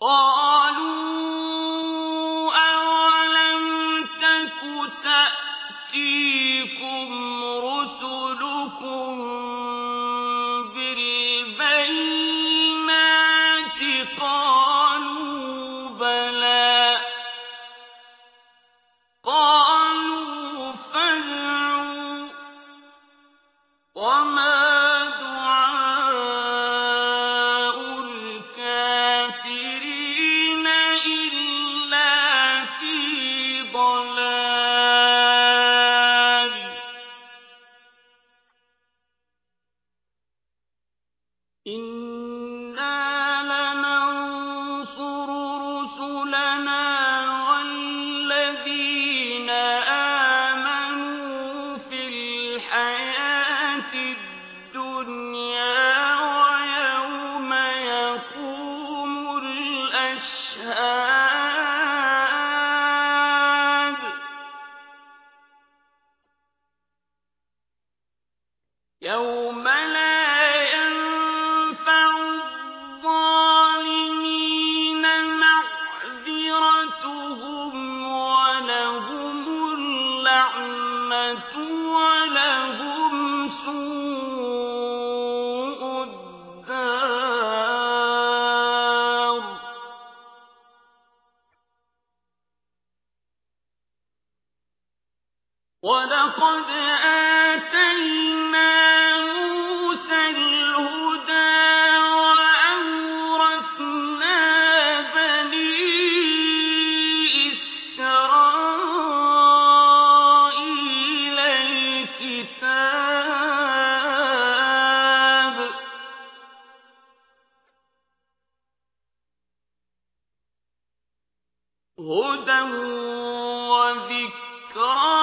قالوا أولم تك تأتي يوم لا الظالمين معذرتهم ولهم اللعنة ولهم سوء الدار ولقد آتينا هدى وذكرى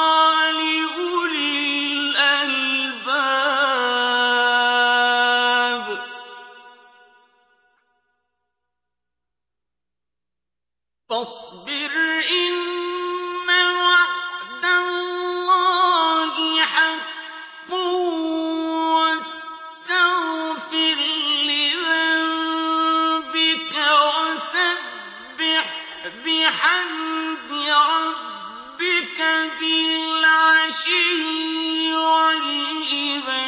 لأولي الألباب. فاصبر إن بحمد ربك بالعشي والإبكار.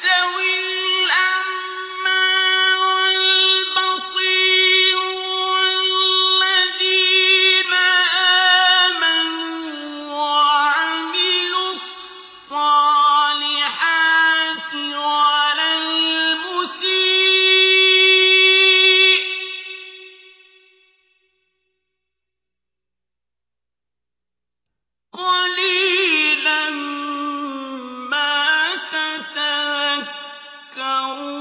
يستوي نَارٌ